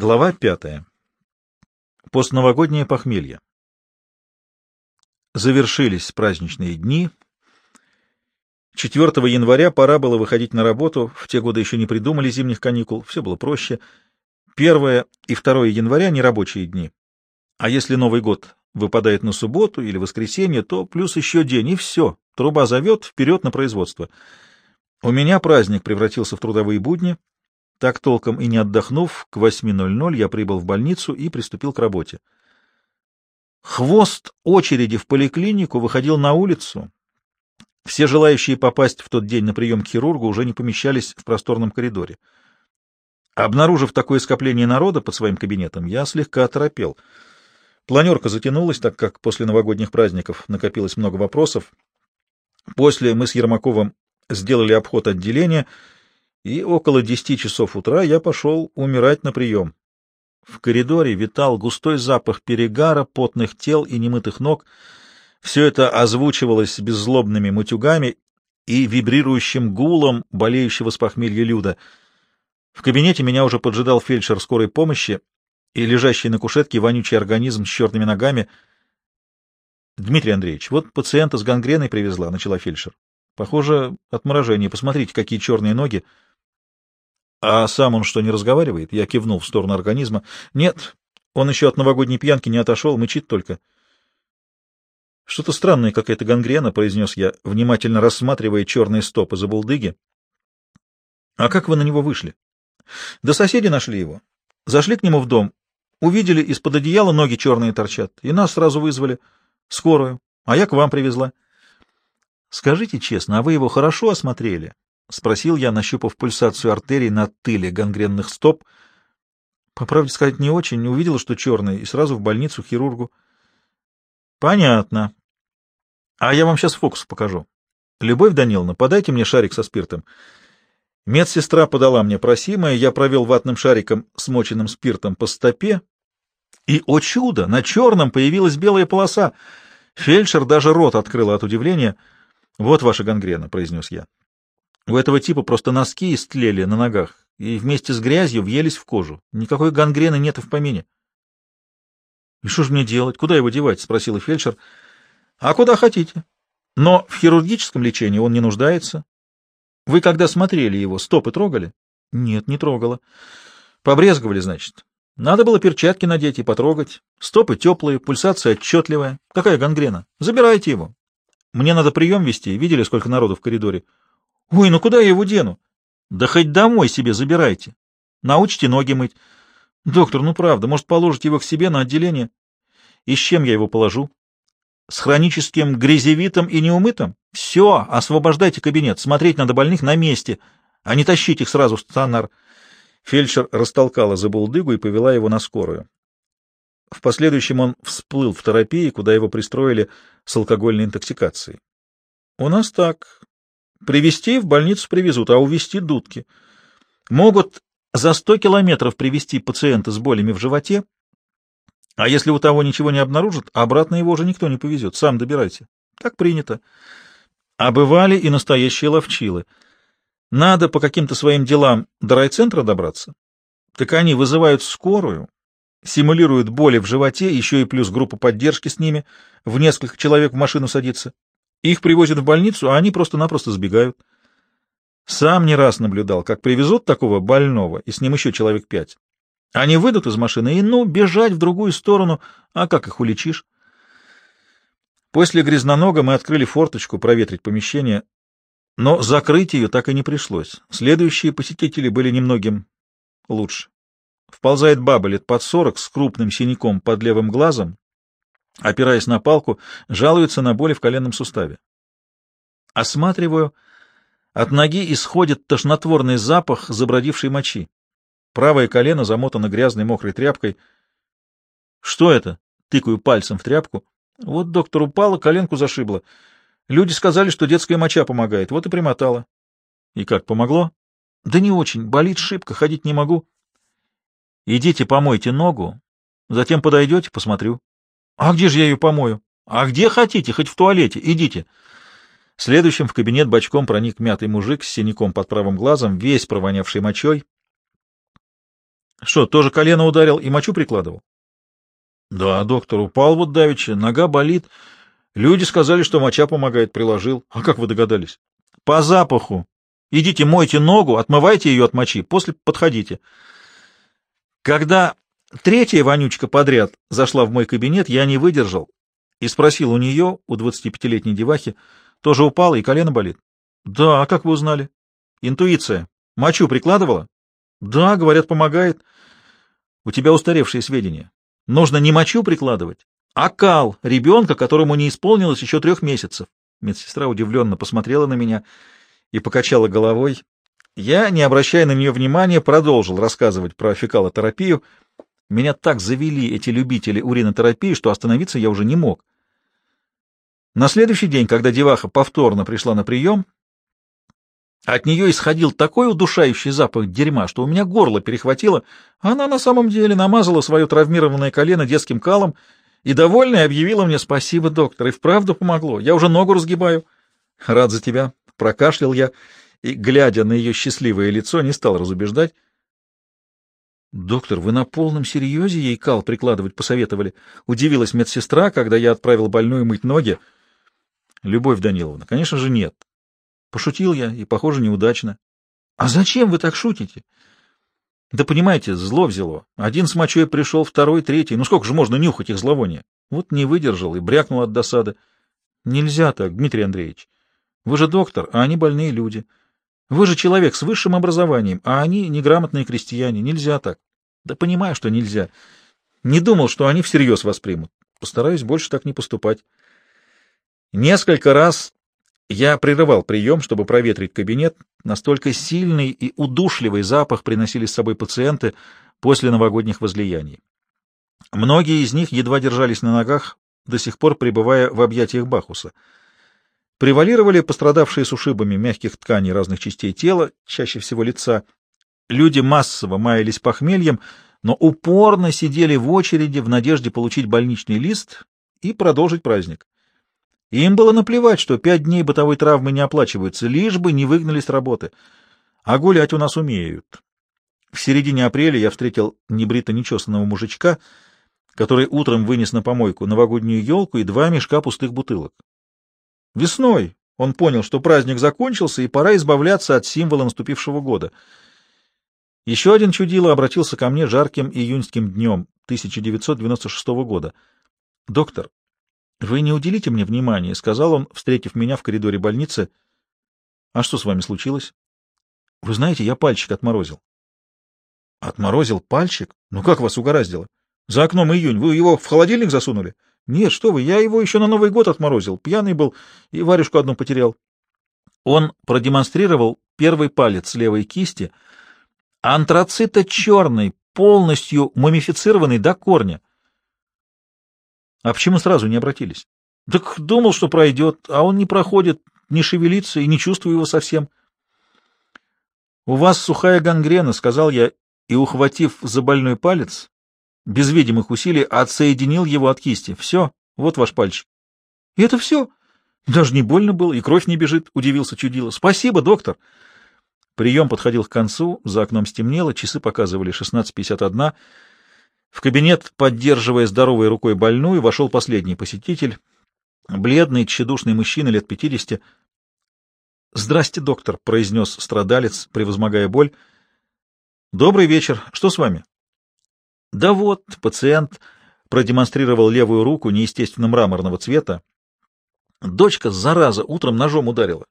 Глава пятая. Постновогоднее похмелье. Завершились праздничные дни. 4 января пора было выходить на работу. В те годы еще не придумали зимних каникул, все было проще. 1 и 2 января — нерабочие дни. А если Новый год выпадает на субботу или воскресенье, то плюс еще день, и все. Труба зовет вперед на производство. У меня праздник превратился в трудовые будни — так толком и не отдохнув, к 8.00 я прибыл в больницу и приступил к работе. Хвост очереди в поликлинику выходил на улицу. Все желающие попасть в тот день на прием к хирургу уже не помещались в просторном коридоре. Обнаружив такое скопление народа под своим кабинетом, я слегка оторопел. Планерка затянулась, так как после новогодних праздников накопилось много вопросов. После мы с Ермаковым сделали обход отделения — и около десяти часов утра я пошел умирать на прием. В коридоре витал густой запах перегара, потных тел и немытых ног. Все это озвучивалось беззлобными мутюгами и вибрирующим гулом болеющего с похмелья Люда. В кабинете меня уже поджидал фельдшер скорой помощи и лежащий на кушетке вонючий организм с черными ногами. — Дмитрий Андреевич, вот пациента с гангреной привезла, — начала фельдшер. — Похоже, отморожение. Посмотрите, какие черные ноги. — а сам он что, не разговаривает? Я кивнул в сторону организма. Нет, он еще от новогодней пьянки не отошел, мычит только. Что-то странное какая-то гангрена, произнес я, внимательно рассматривая черные стопы за булдыги. А как вы на него вышли? Да соседи нашли его. Зашли к нему в дом, увидели из-под одеяла ноги черные торчат, и нас сразу вызвали. Скорую. А я к вам привезла. Скажите честно, а вы его хорошо осмотрели? — спросил я, нащупав пульсацию артерий на тыле гангренных стоп. По правде сказать, не очень. Увидела, что черный, и сразу в больницу хирургу. — Понятно. А я вам сейчас фокус покажу. Любовь Даниловна, подайте мне шарик со спиртом. Медсестра подала мне просимое, я провел ватным шариком, смоченным спиртом, по стопе, и, о чудо, на черном появилась белая полоса. Фельдшер даже рот открыла от удивления. — Вот ваша гангрена, — произнес я. У этого типа просто носки истлели на ногах и вместе с грязью въелись в кожу. Никакой гангрены нет в помине. — И что же мне делать? Куда его девать? — спросила фельдшер. — А куда хотите. Но в хирургическом лечении он не нуждается. Вы когда смотрели его, стопы трогали? — Нет, не трогала. — Побрезговали, значит. Надо было перчатки надеть и потрогать. Стопы теплые, пульсация отчетливая. Какая гангрена? Забирайте его. Мне надо прием вести. Видели, сколько народу в коридоре? — Ой, ну куда я его дену? Да хоть домой себе забирайте. Научите ноги мыть. Доктор, ну правда, может, положите его к себе на отделение? И с чем я его положу? С хроническим грязевитом и неумытым? Все, освобождайте кабинет. Смотреть надо больных на месте, а не тащить их сразу в стационар. Фельдшер растолкала за булдыгу и повела его на скорую. В последующем он всплыл в терапии, куда его пристроили с алкогольной интоксикацией. У нас так, Привезти в больницу привезут, а увезти дудки. Могут за сто километров привезти пациента с болями в животе, а если у того ничего не обнаружат, обратно его уже никто не повезет. Сам добирайте. Так принято. А бывали и настоящие ловчилы. Надо по каким-то своим делам до райцентра добраться. Так они вызывают скорую, симулируют боли в животе, еще и плюс группа поддержки с ними, в несколько человек в машину садится. Их привозят в больницу, а они просто-напросто сбегают. Сам не раз наблюдал, как привезут такого больного, и с ним еще человек пять. Они выйдут из машины и, ну, бежать в другую сторону, а как их уличишь? После грязнонога мы открыли форточку проветрить помещение, но закрыть ее так и не пришлось. Следующие посетители были немногим лучше. Вползает баба лет под сорок с крупным синяком под левым глазом, опираясь на палку, жалуется на боли в коленном суставе. Осматриваю. От ноги исходит тошнотворный запах забродившей мочи. Правое колено замотано грязной мокрой тряпкой. Что это? Тыкаю пальцем в тряпку. Вот доктор упала, коленку зашибла. Люди сказали, что детская моча помогает. Вот и примотала. И как, помогло? Да не очень. Болит шибко, ходить не могу. Идите помойте ногу, затем подойдете, посмотрю. А где же я ее помою? А где хотите, хоть в туалете, идите. Следующим в кабинет бочком проник мятый мужик с синяком под правым глазом, весь провонявший мочой. Что, тоже колено ударил и мочу прикладывал? Да, доктор, упал вот давеча, нога болит. Люди сказали, что моча помогает, приложил. А как вы догадались? По запаху. Идите мойте ногу, отмывайте ее от мочи, после подходите. Когда третья вонючка подряд зашла в мой кабинет, я не выдержал и спросил у нее, у 25-летней девахи, тоже упала и колено болит. Да, а как вы узнали? Интуиция. Мочу прикладывала? Да, говорят, помогает. У тебя устаревшие сведения. Нужно не мочу прикладывать, а кал ребенка, которому не исполнилось еще трех месяцев. Медсестра удивленно посмотрела на меня и покачала головой. Я, не обращая на нее внимания, продолжил рассказывать про фекалотерапию. Меня так завели эти любители уринотерапии, что остановиться я уже не мог. На следующий день, когда деваха повторно пришла на прием, от нее исходил такой удушающий запах дерьма, что у меня горло перехватило. Она на самом деле намазала свое травмированное колено детским калом и, довольная, объявила мне «Спасибо, доктор, и вправду помогло. Я уже ногу разгибаю». «Рад за тебя», — прокашлял я, и, глядя на ее счастливое лицо, не стал разубеждать. «Доктор, вы на полном серьезе ей кал прикладывать посоветовали?» — удивилась медсестра, когда я отправил больную мыть ноги. «Любовь Даниловна, конечно же, нет. Пошутил я, и, похоже, неудачно. — А зачем вы так шутите? — Да понимаете, зло взяло. Один с мочой пришел, второй, третий. Ну сколько же можно нюхать их зловоние? Вот не выдержал и брякнул от досады. — Нельзя так, Дмитрий Андреевич. Вы же доктор, а они больные люди. Вы же человек с высшим образованием, а они неграмотные крестьяне. Нельзя так. Да понимаю, что нельзя. Не думал, что они всерьез воспримут. Постараюсь больше так не поступать. Несколько раз я прерывал прием, чтобы проветрить кабинет. Настолько сильный и удушливый запах приносили с собой пациенты после новогодних возлияний. Многие из них едва держались на ногах, до сих пор пребывая в объятиях Бахуса. Превалировали пострадавшие с ушибами мягких тканей разных частей тела, чаще всего лица. Люди массово маялись похмельем, но упорно сидели в очереди в надежде получить больничный лист и продолжить праздник. Им было наплевать, что пять дней бытовой травмы не оплачиваются, лишь бы не выгнали с работы. А гулять у нас умеют. В середине апреля я встретил небрито-нечесанного мужичка, который утром вынес на помойку новогоднюю елку и два мешка пустых бутылок. Весной он понял, что праздник закончился, и пора избавляться от символа наступившего года. Еще один чудило обратился ко мне жарким июньским днем 1996 года. «Доктор, — Вы не уделите мне внимания, — сказал он, встретив меня в коридоре больницы. — А что с вами случилось? — Вы знаете, я пальчик отморозил. — Отморозил пальчик? Ну как вас угораздило? За окном июнь. Вы его в холодильник засунули? — Нет, что вы, я его еще на Новый год отморозил. Пьяный был и варежку одну потерял. Он продемонстрировал первый палец левой кисти. Антрацита черный, полностью мумифицированный до корня. А почему сразу не обратились? Так думал, что пройдет, а он не проходит, не шевелится и не чувствую его совсем. У вас сухая гангрена, сказал я, и, ухватив за больной палец, без видимых усилий отсоединил его от кисти. Все, вот ваш пальчик. Это все? Даже не больно было, и кровь не бежит, удивился чудило. Спасибо, доктор. Прием подходил к концу, за окном стемнело, часы показывали 16.51. В кабинет, поддерживая здоровой рукой больную, вошел последний посетитель, бледный, тщедушный мужчина лет пятидесяти. — Здрасте, доктор, — произнес страдалец, превозмогая боль. — Добрый вечер. Что с вами? — Да вот, пациент продемонстрировал левую руку неестественно мраморного цвета. Дочка, зараза, утром ножом ударила.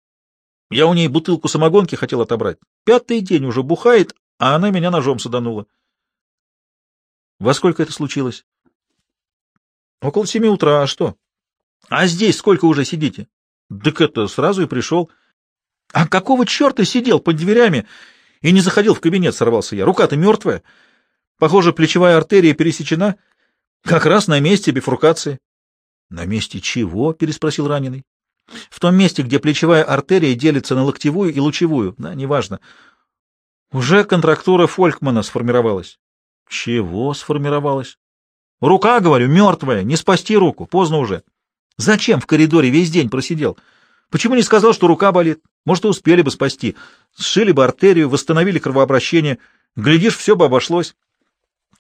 Я у ней бутылку самогонки хотел отобрать. Пятый день уже бухает, а она меня ножом саданула. Во сколько это случилось? Около семи утра. А что? А здесь сколько уже сидите? Так это сразу и пришел. А какого черта сидел под дверями и не заходил в кабинет, сорвался я. Рука-то мертвая. Похоже, плечевая артерия пересечена. Как раз на месте бифуркации. На месте чего? переспросил раненый. В том месте, где плечевая артерия делится на локтевую и лучевую. Да, неважно. Уже контрактура Фолькмана сформировалась. Чего сформировалось? Рука, говорю, мертвая, не спасти руку, поздно уже. Зачем в коридоре весь день просидел? Почему не сказал, что рука болит? Может, успели бы спасти. Сшили бы артерию, восстановили кровообращение. Глядишь, все бы обошлось.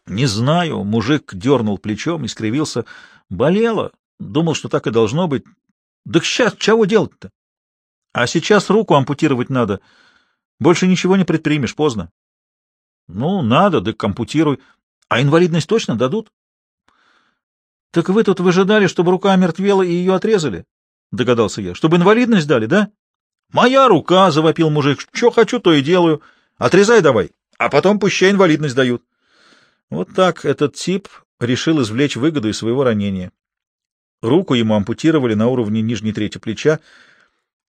Не знаю, мужик дернул плечом и скривился. Болело. Думал, что так и должно быть. Да сейчас чего делать-то? А сейчас руку ампутировать надо. Больше ничего не предпримешь, поздно. Ну, надо, да ампутируй. А инвалидность точно дадут? Так вы тут выжидали, чтобы рука мертвела и ее отрезали? Догадался я. Чтобы инвалидность дали, да? Моя рука, завопил мужик. Что хочу, то и делаю. Отрезай давай, а потом пущай инвалидность дают. Вот так этот тип решил извлечь выгоду из своего ранения. Руку ему ампутировали на уровне нижней трети плеча.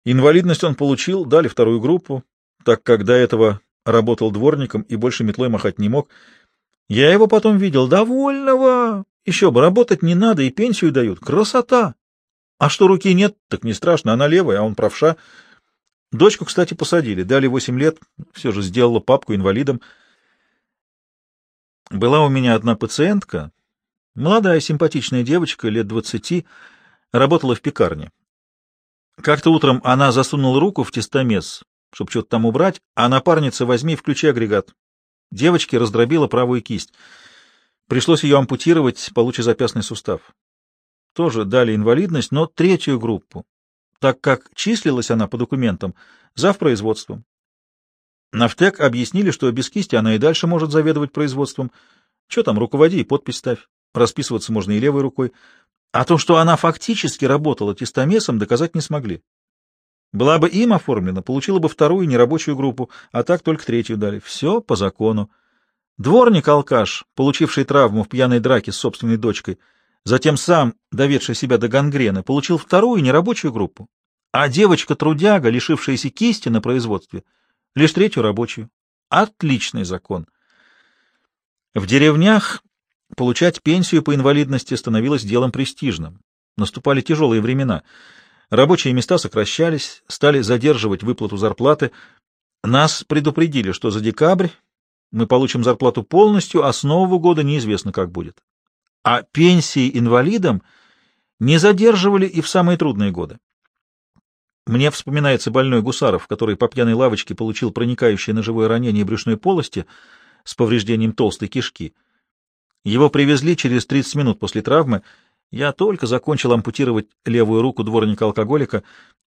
Инвалидность он получил, дали вторую группу, так как до этого работал дворником и больше метлой махать не мог. Я его потом видел довольного. Еще бы, работать не надо, и пенсию дают. Красота! А что руки нет, так не страшно, она левая, а он правша. Дочку, кстати, посадили, дали восемь лет, все же сделала папку инвалидом. Была у меня одна пациентка, молодая симпатичная девочка, лет двадцати, работала в пекарне. Как-то утром она засунула руку в тестомес, чтобы что-то там убрать, а напарница возьми и включи агрегат. Девочке раздробила правую кисть. Пришлось ее ампутировать, получив запястный сустав. Тоже дали инвалидность, но третью группу, так как числилась она по документам завпроизводством. Нафтек объяснили, что без кисти она и дальше может заведовать производством. Что там, руководи и подпись ставь. Расписываться можно и левой рукой. А то, что она фактически работала тестомесом, доказать не смогли. Была бы им оформлена, получила бы вторую нерабочую группу, а так только третью дали. Все по закону. Дворник-алкаш, получивший травму в пьяной драке с собственной дочкой, затем сам, доведший себя до гангрены, получил вторую нерабочую группу. А девочка-трудяга, лишившаяся кисти на производстве — лишь третью рабочую. Отличный закон. В деревнях получать пенсию по инвалидности становилось делом престижным. Наступали тяжелые времена. Рабочие места сокращались, стали задерживать выплату зарплаты. Нас предупредили, что за декабрь мы получим зарплату полностью, а с Нового года неизвестно, как будет. А пенсии инвалидам не задерживали и в самые трудные годы. Мне вспоминается больной Гусаров, который по пьяной лавочке получил проникающее ножевое ранение брюшной полости с повреждением толстой кишки. Его привезли через 30 минут после травмы. Я только закончил ампутировать левую руку дворника-алкоголика.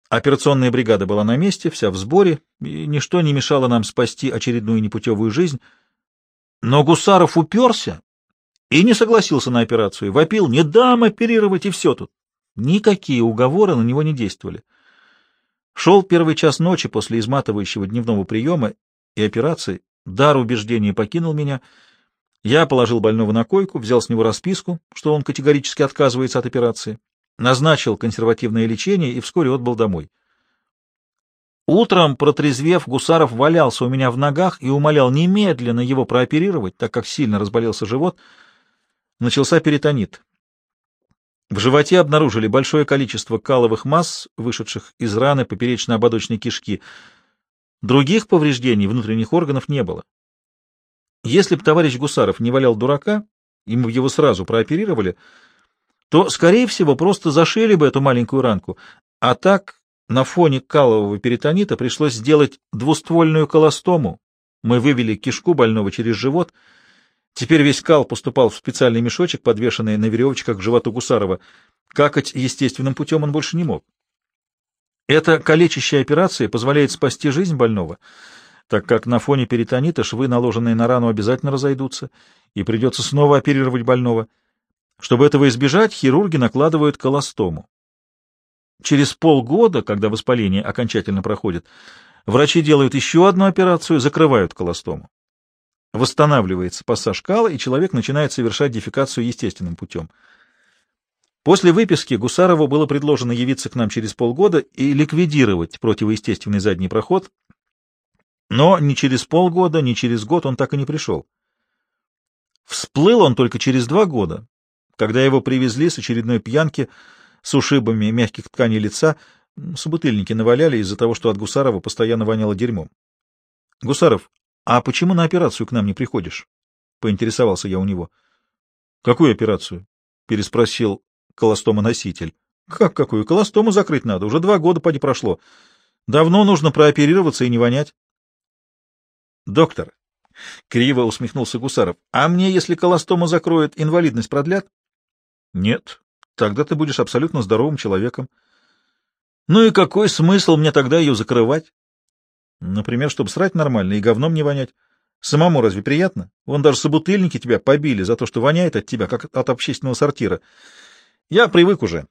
Операционная бригада была на месте, вся в сборе, и ничто не мешало нам спасти очередную непутевую жизнь. Но Гусаров уперся и не согласился на операцию. Вопил, не дам оперировать, и все тут. Никакие уговоры на него не действовали. Шел первый час ночи после изматывающего дневного приема и операции. Дар убеждения покинул меня. Я положил больного на койку, взял с него расписку, что он категорически отказывается от операции, назначил консервативное лечение и вскоре отбыл домой. Утром, протрезвев, Гусаров валялся у меня в ногах и умолял немедленно его прооперировать, так как сильно разболелся живот. Начался перитонит. В животе обнаружили большое количество каловых масс, вышедших из раны поперечно-ободочной кишки. Других повреждений внутренних органов не было. Если бы товарищ Гусаров не валял дурака, мы его сразу прооперировали, то, скорее всего, просто зашили бы эту маленькую ранку, а так на фоне калового перитонита пришлось сделать двуствольную колостому. Мы вывели кишку больного через живот — Теперь весь кал поступал в специальный мешочек, подвешенный на веревочках к животу Гусарова. Какать естественным путем он больше не мог. Эта калечащая операция позволяет спасти жизнь больного, так как на фоне перитонита швы, наложенные на рану, обязательно разойдутся, и придется снова оперировать больного. Чтобы этого избежать, хирурги накладывают колостому. Через полгода, когда воспаление окончательно проходит, врачи делают еще одну операцию, закрывают колостому. Восстанавливается пассаж кала, и человек начинает совершать дефекацию естественным путем. После выписки Гусарову было предложено явиться к нам через полгода и ликвидировать противоестественный задний проход, но ни через полгода, ни через год он так и не пришел. Всплыл он только через два года, когда его привезли с очередной пьянки с ушибами мягких тканей лица, собутыльники наваляли из-за того, что от Гусарова постоянно воняло дерьмом. — Гусаров, «А почему на операцию к нам не приходишь?» — поинтересовался я у него. «Какую операцию?» — переспросил колостомоноситель. «Как какую? Колостому закрыть надо. Уже два года поди прошло. Давно нужно прооперироваться и не вонять». «Доктор, — криво усмехнулся Гусаров. — А мне, если колостому закроют, инвалидность продлят? — Нет. Тогда ты будешь абсолютно здоровым человеком. — Ну и какой смысл мне тогда ее закрывать? — Например, чтобы срать нормально и говном не вонять. Самому разве приятно? Вон даже собутыльники тебя побили за то, что воняет от тебя, как от общественного сортира. Я привык уже.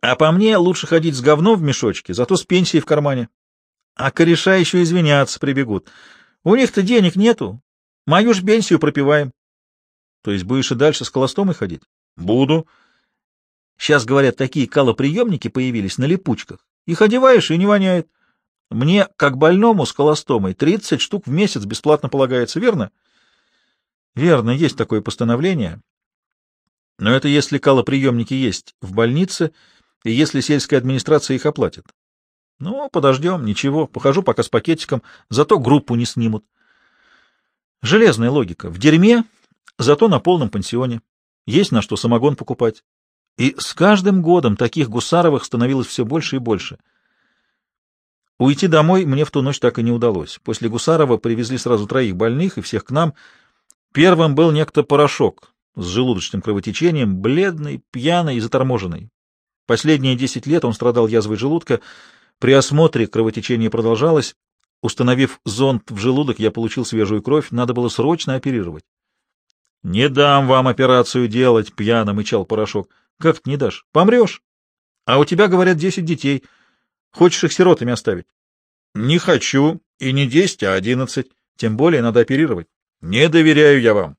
А по мне лучше ходить с говном в мешочке, зато с пенсией в кармане. А кореша еще извиняться прибегут. У них-то денег нету. Мою ж пенсию пропиваем. То есть будешь и дальше с колостомой ходить? Буду. Сейчас, говорят, такие калоприемники появились на липучках. Их одеваешь, и не воняет. Мне, как больному с колостомой, 30 штук в месяц бесплатно полагается, верно? Верно, есть такое постановление. Но это если калоприемники есть в больнице, и если сельская администрация их оплатит. Ну, подождем, ничего, похожу пока с пакетиком, зато группу не снимут. Железная логика. В дерьме, зато на полном пансионе. Есть на что самогон покупать. И с каждым годом таких гусаровых становилось все больше и больше. Уйти домой мне в ту ночь так и не удалось. После Гусарова привезли сразу троих больных и всех к нам. Первым был некто Порошок с желудочным кровотечением, бледный, пьяный и заторможенный. Последние десять лет он страдал язвой желудка, при осмотре кровотечение продолжалось. Установив зонд в желудок, я получил свежую кровь, надо было срочно оперировать. — Не дам вам операцию делать, — пьяно мычал порошок. — Как не дашь? Помрешь. А у тебя, говорят, десять детей. Хочешь их сиротами оставить? — Не хочу. И не десять, а одиннадцать. Тем более надо оперировать. — Не доверяю я вам.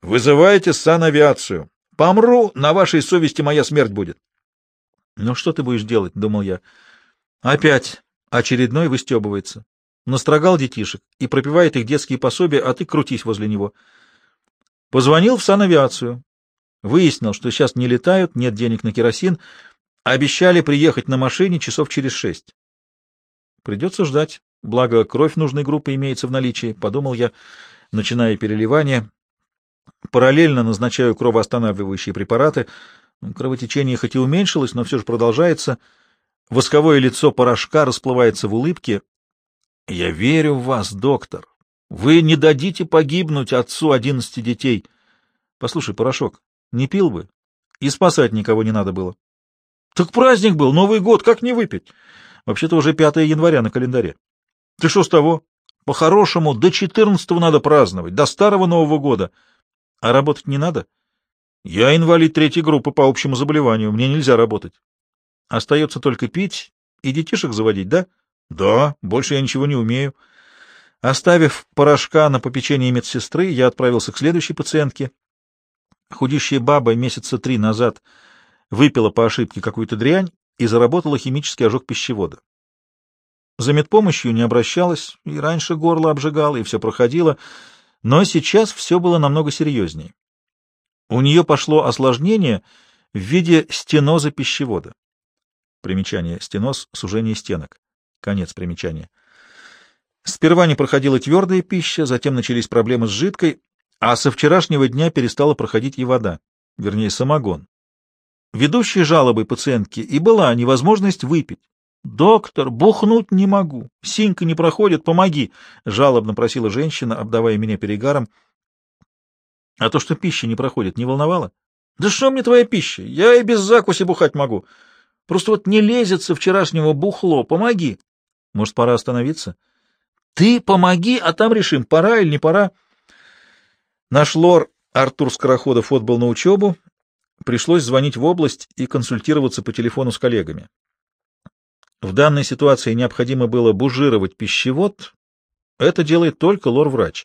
Вызывайте санавиацию. Помру, на вашей совести моя смерть будет. — Ну что ты будешь делать? — думал я. — Опять очередной выстебывается. Настрогал детишек и пропивает их детские пособия, а ты крутись возле него. Позвонил в санавиацию. Выяснил, что сейчас не летают, нет денег на керосин. Обещали приехать на машине часов через шесть. Придется ждать. Благо, кровь нужной группы имеется в наличии, подумал я, начиная переливание. Параллельно назначаю кровоостанавливающие препараты. Кровотечение хоть и уменьшилось, но все же продолжается — Восковое лицо порошка расплывается в улыбке. — Я верю в вас, доктор. Вы не дадите погибнуть отцу одиннадцати детей. Послушай, порошок, не пил бы, и спасать никого не надо было. — Так праздник был, Новый год, как не выпить? Вообще-то уже 5 января на календаре. Ты что с того? По-хорошему, до 14 надо праздновать, до старого Нового года. А работать не надо? Я инвалид третьей группы по общему заболеванию, мне нельзя работать. Остается только пить и детишек заводить, да? Да, больше я ничего не умею. Оставив порошка на попечение медсестры, я отправился к следующей пациентке. Худищая баба месяца три назад выпила по ошибке какую-то дрянь и заработала химический ожог пищевода. За медпомощью не обращалась, и раньше горло обжигало, и все проходило, но сейчас все было намного серьезнее. У нее пошло осложнение в виде стеноза пищевода. Примечание. Стеноз. Сужение стенок. Конец примечания. Сперва не проходила твердая пища, затем начались проблемы с жидкой, а со вчерашнего дня перестала проходить и вода, вернее, самогон. Ведущей жалобой пациентки и была невозможность выпить. «Доктор, бухнуть не могу. Синька не проходит, помоги!» — жалобно просила женщина, обдавая меня перегаром. «А то, что пища не проходит, не волновало?» «Да что мне твоя пища? Я и без закуси бухать могу. Просто вот не лезет со вчерашнего бухло. Помоги. Может, пора остановиться? Ты помоги, а там решим, пора или не пора. Наш лор Артур Скороходов отбыл на учебу. Пришлось звонить в область и консультироваться по телефону с коллегами. В данной ситуации необходимо было бужировать пищевод. Это делает только лор-врач.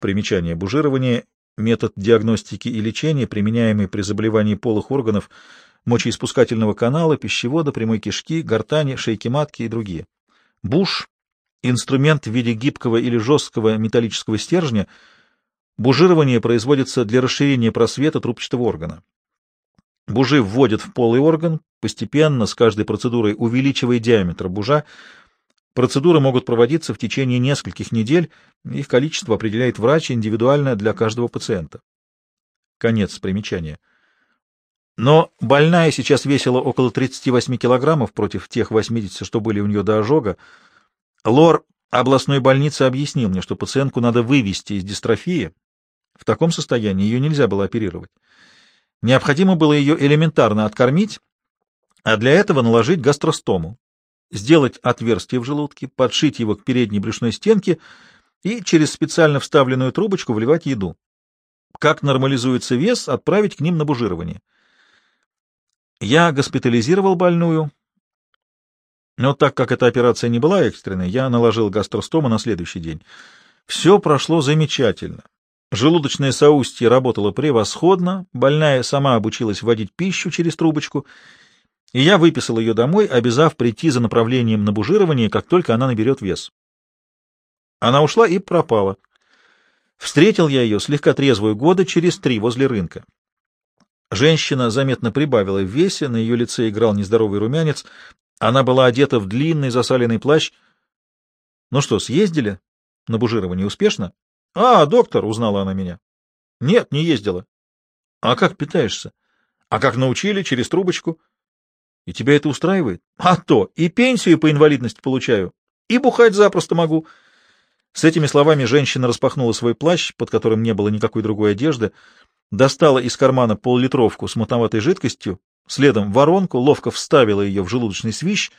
Примечание. Бужирование — метод диагностики и лечения, применяемый при заболевании полых органов — мочеиспускательного канала, пищевода, прямой кишки, гортани, шейки матки и другие. Буш — инструмент в виде гибкого или жесткого металлического стержня. Бужирование производится для расширения просвета трубчатого органа. Бужи вводят в полый орган, постепенно, с каждой процедурой увеличивая диаметр бужа. Процедуры могут проводиться в течение нескольких недель, их количество определяет врач индивидуально для каждого пациента. Конец примечания. Но больная сейчас весила около 38 килограммов против тех 80, что были у нее до ожога. Лор областной больницы объяснил мне, что пациентку надо вывести из дистрофии. В таком состоянии ее нельзя было оперировать. Необходимо было ее элементарно откормить, а для этого наложить гастростому, сделать отверстие в желудке, подшить его к передней брюшной стенке и через специально вставленную трубочку вливать еду. Как нормализуется вес, отправить к ним на бужирование. Я госпитализировал больную, но так как эта операция не была экстренной, я наложил гастростома на следующий день. Все прошло замечательно. Желудочное соустье работало превосходно, больная сама обучилась вводить пищу через трубочку, и я выписал ее домой, обязав прийти за направлением на бужирование, как только она наберет вес. Она ушла и пропала. Встретил я ее слегка трезвую года через три возле рынка. Женщина заметно прибавила в весе, на ее лице играл нездоровый румянец, она была одета в длинный засаленный плащ. — Ну что, съездили? На бужирование успешно? — А, доктор, — узнала она меня. — Нет, не ездила. — А как питаешься? — А как научили, через трубочку. — И тебя это устраивает? — А то, и пенсию по инвалидности получаю, и бухать запросто могу. С этими словами женщина распахнула свой плащ, под которым не было никакой другой одежды, достала из кармана поллитровку с мутноватой жидкостью, Следом воронку ловко вставила ее в желудочный свищ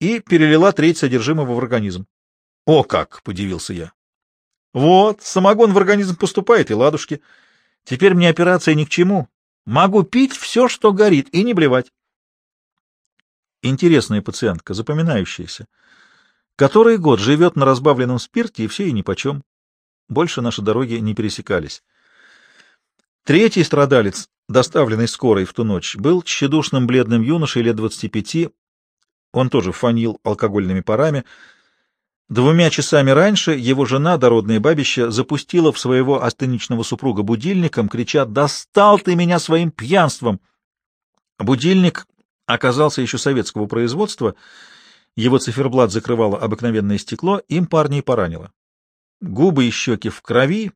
и перелила треть содержимого в организм. — О как! — подивился я. — Вот, самогон в организм поступает, и ладушки. Теперь мне операция ни к чему. Могу пить все, что горит, и не блевать. Интересная пациентка, запоминающаяся. Который год живет на разбавленном спирте, и все и нипочем. Больше наши дороги не пересекались. Третий страдалец доставленный скорой в ту ночь, был тщедушным бледным юношей лет двадцати пяти. Он тоже фанил алкогольными парами. Двумя часами раньше его жена, дородная бабища, запустила в своего астеничного супруга будильником, крича «Достал ты меня своим пьянством!». Будильник оказался еще советского производства, его циферблат закрывало обыкновенное стекло, им парня поранило. Губы и щеки в крови,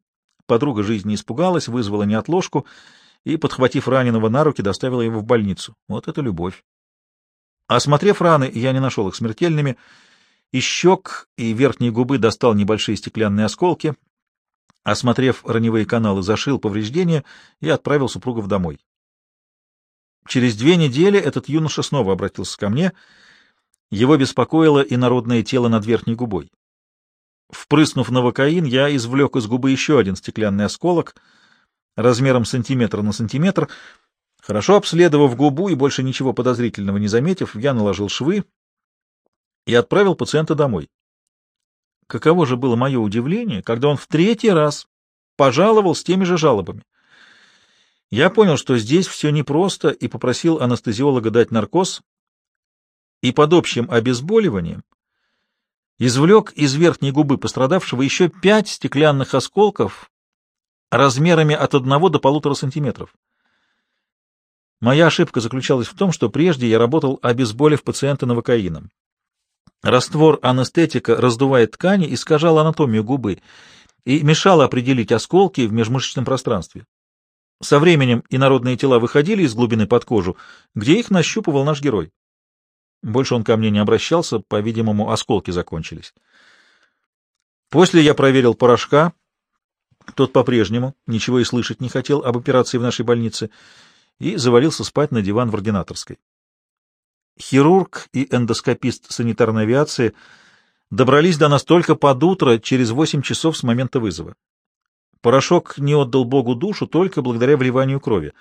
подруга жизни испугалась, вызвала неотложку — и, подхватив раненого на руки, доставила его в больницу. Вот это любовь. Осмотрев раны, я не нашел их смертельными. Из щек и верхней губы достал небольшие стеклянные осколки. Осмотрев раневые каналы, зашил повреждения и отправил супругов домой. Через две недели этот юноша снова обратился ко мне. Его беспокоило инородное тело над верхней губой. Впрыснув новокаин, я извлек из губы еще один стеклянный осколок — размером сантиметр на сантиметр. Хорошо обследовав губу и больше ничего подозрительного не заметив, я наложил швы и отправил пациента домой. Каково же было мое удивление, когда он в третий раз пожаловал с теми же жалобами. Я понял, что здесь все непросто, и попросил анестезиолога дать наркоз, и под общим обезболиванием извлек из верхней губы пострадавшего еще пять стеклянных осколков, размерами от одного до полутора сантиметров. Моя ошибка заключалась в том, что прежде я работал, обезболив пациента новокаином. Раствор анестетика раздувает ткани, искажал анатомию губы и мешал определить осколки в межмышечном пространстве. Со временем инородные тела выходили из глубины под кожу, где их нащупывал наш герой. Больше он ко мне не обращался, по-видимому, осколки закончились. После я проверил порошка, тот по-прежнему ничего и слышать не хотел об операции в нашей больнице и завалился спать на диван в ординаторской. Хирург и эндоскопист санитарной авиации добрались до нас только под утро, через восемь часов с момента вызова. Порошок не отдал Богу душу только благодаря вливанию крови.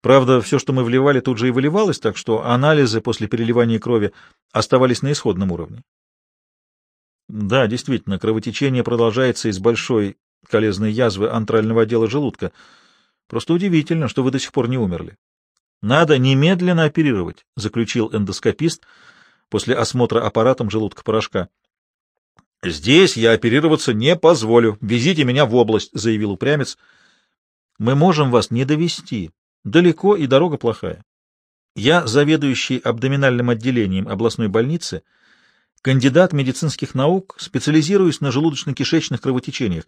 Правда, все, что мы вливали, тут же и выливалось, так что анализы после переливания крови оставались на исходном уровне. Да, действительно, кровотечение продолжается из большой колезной язвы антрального отдела желудка. Просто удивительно, что вы до сих пор не умерли. Надо немедленно оперировать, заключил эндоскопист после осмотра аппаратом желудка порошка. Здесь я оперироваться не позволю. Везите меня в область, заявил упрямец. Мы можем вас не довести. Далеко и дорога плохая. Я заведующий абдоминальным отделением областной больницы, кандидат медицинских наук, специализируюсь на желудочно-кишечных кровотечениях.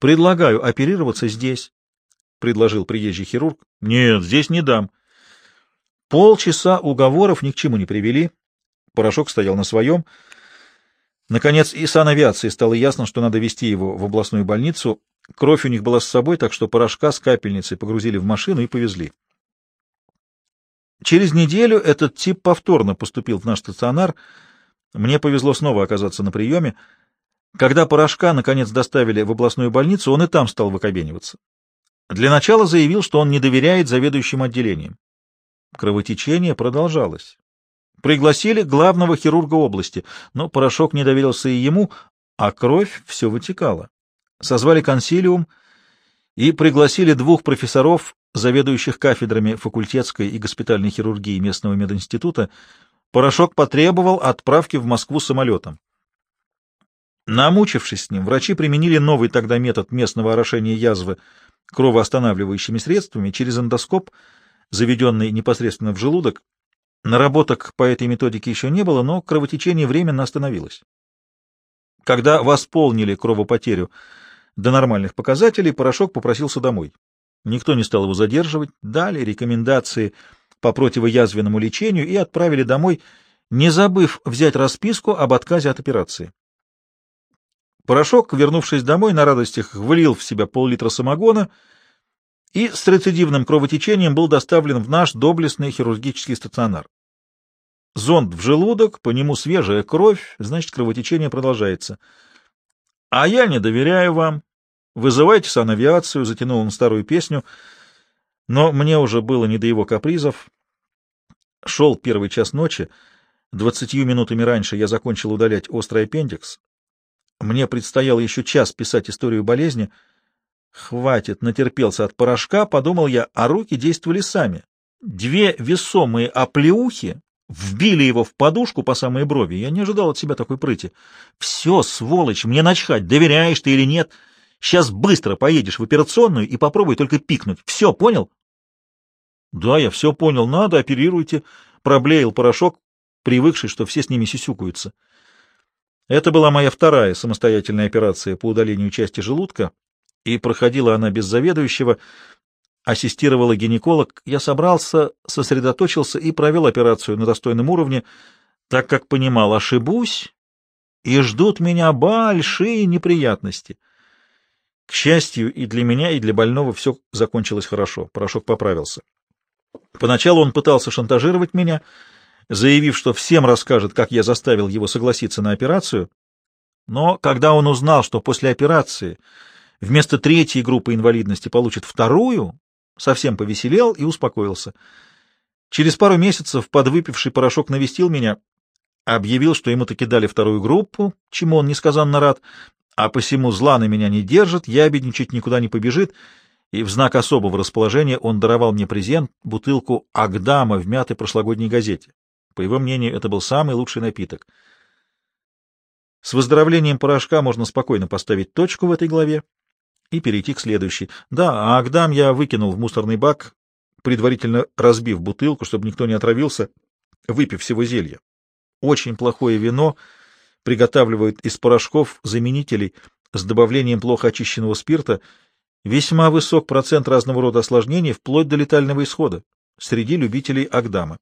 Предлагаю оперироваться здесь, — предложил приезжий хирург. — Нет, здесь не дам. Полчаса уговоров ни к чему не привели. Порошок стоял на своем. Наконец, и санавиации стало ясно, что надо везти его в областную больницу. Кровь у них была с собой, так что порошка с капельницей погрузили в машину и повезли. Через неделю этот тип повторно поступил в наш стационар. Мне повезло снова оказаться на приеме. Когда порошка, наконец, доставили в областную больницу, он и там стал выкобениваться. Для начала заявил, что он не доверяет заведующим отделением. Кровотечение продолжалось. Пригласили главного хирурга области, но порошок не доверился и ему, а кровь все вытекала. Созвали консилиум и пригласили двух профессоров, заведующих кафедрами факультетской и госпитальной хирургии местного мединститута. Порошок потребовал отправки в Москву самолетом. Намучившись с ним, врачи применили новый тогда метод местного орошения язвы кровоостанавливающими средствами через эндоскоп, заведенный непосредственно в желудок, Наработок по этой методике еще не было, но кровотечение временно остановилось. Когда восполнили кровопотерю до нормальных показателей, порошок попросился домой. Никто не стал его задерживать, дали рекомендации по противоязвенному лечению и отправили домой, не забыв взять расписку об отказе от операции. Порошок, вернувшись домой, на радостях влил в себя пол-литра самогона — и с рецидивным кровотечением был доставлен в наш доблестный хирургический стационар. Зонд в желудок, по нему свежая кровь, значит, кровотечение продолжается. — А я не доверяю вам. Вызывайте санавиацию, — затянул он старую песню. Но мне уже было не до его капризов. Шел первый час ночи. Двадцатью минутами раньше я закончил удалять острый аппендикс. Мне предстояло еще час писать историю болезни — Хватит, натерпелся от порошка, подумал я, а руки действовали сами. Две весомые оплеухи вбили его в подушку по самой брови. Я не ожидал от себя такой прыти. Все, сволочь, мне начхать, доверяешь ты или нет. Сейчас быстро поедешь в операционную и попробуй только пикнуть. Все, понял? Да, я все понял. Надо, оперируйте. Проблеял порошок, привыкший, что все с ними сисюкаются. Это была моя вторая самостоятельная операция по удалению части желудка, и проходила она без заведующего, ассистировала гинеколог, я собрался, сосредоточился и провел операцию на достойном уровне, так как понимал, ошибусь, и ждут меня большие неприятности. К счастью, и для меня, и для больного все закончилось хорошо, порошок поправился. Поначалу он пытался шантажировать меня, заявив, что всем расскажет, как я заставил его согласиться на операцию, но когда он узнал, что после операции вместо третьей группы инвалидности получит вторую, совсем повеселел и успокоился. Через пару месяцев подвыпивший порошок навестил меня, объявил, что ему таки дали вторую группу, чему он несказанно рад, а посему зла на меня не держит, ябедничать никуда не побежит, и в знак особого расположения он даровал мне презент, бутылку Агдама в мятой прошлогодней газете. По его мнению, это был самый лучший напиток. С выздоровлением порошка можно спокойно поставить точку в этой главе и перейти к следующей. Да, а Агдам я выкинул в мусорный бак, предварительно разбив бутылку, чтобы никто не отравился, выпив всего зелья. Очень плохое вино приготавливают из порошков заменителей с добавлением плохо очищенного спирта. Весьма высок процент разного рода осложнений, вплоть до летального исхода, среди любителей Агдама.